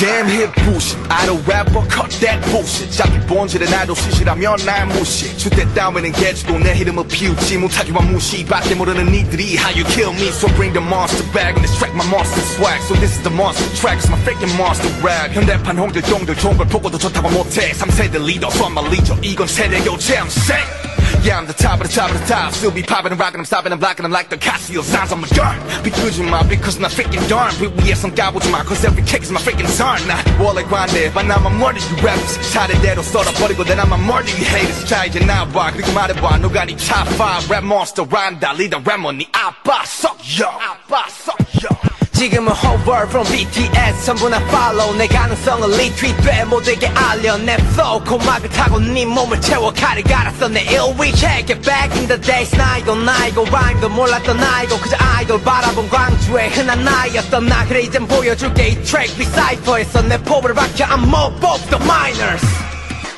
Damn hip bullshit idol rapper cut that bullshit 잡기 본질은 아이돌 시시라면 날 무시 주대 따위는 개주고 내 이름을 피우지 못하기만 무시밖에 모르는 니들이 How you kill me so bring the monster back and distract my monster swag So this is the monster track it's my freaking monster rap 현대판 홍들동들 좋은 걸 보고도 좋다고 못해 3세대 리더 so I'm a leader 이건 세대 교체 I'm sick Yeah, I'm the top of the top of the top. Still be popping and rocking, I'm stopping and blocking them like the Casio signs on my gun. 비끄지마, because I'm not freaking darn. 위 위에선 까보지마, cause every kick is my freaking turn. 나 원래 관대, but now I'm more than you rappers. 차례대로 썰어버리고, then I'm a more than you haters. 자, 이제 나와, 그리고 말해봐, 누가 네 top 5 rap monster, 란다, 리더 래머, 네 아빠, suck yo. 아빠, suck yo. 지금은 whole world from BTS 전부 다 follow. 내 가능성을 retweet 돼 모두에게 알려. 내 flow. 고막을 타고 네 몸을 채워 칼을 갈았어 내 ill we check it back in the days. 나 이거 나 이거. Rhyme도 몰랐던 나 이거. 그저 아이돌 바라본 광주의 흔한 나이였던 나. 그래 이젠 보여줄게 이 트랙 리사이퍼에서 내 포부를 박혀. I'm more both the minors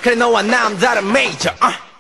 그래 너와 남 다른 major uh.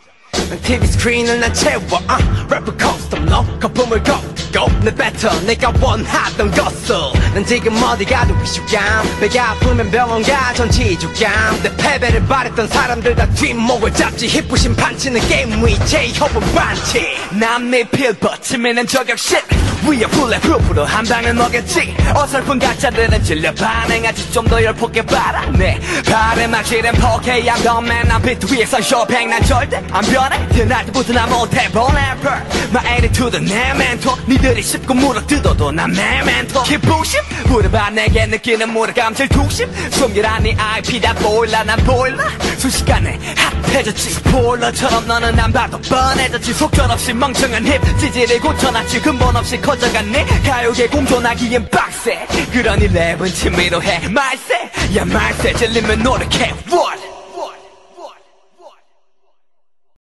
난 TV 스크린을 난 채워 uh. 래퍼 커스텀 너 거품을 걷고 내 배터 내가 원하던 것을. 난 지금 어디 가도 위축감 배가 아프면 병원 가 전치주감. 내 패배를 바랬던 사람들 다 뒷목을 잡지 힙부심 판치는 게임 위제 협은 반치 남의 필 버티면 저격 shit 위에 블랙프루프로 한 방은 먹겠지. 어설픈 가짜들은 질려 반응하지. 좀 더 열폭게 바라네. 발음 악실은 포케야 덤맨 난 비트 위에서 쇼팽 난 절대 안 변해. 태어날 때부터 난 못해 rapper My attitude 내 멘토 니들이 쉽고 물어뜯어도 난내 멘토 기부심 물어봐 내게 느끼는 무력감 질투심 숨기란 네 IP 다 보일라 난 보일라. 순식간에 핫해졌지. 스포일러처럼 너는 안 봐도 뻔해졌지. 속절없이 멍청한 힙 찌질을 고쳐놨지 근본 없이 커져갔네. 가요계 공존하기엔 빡세. 그러니 랩은 취미로 해. 말세. 야 말세. 질리면 노력해. What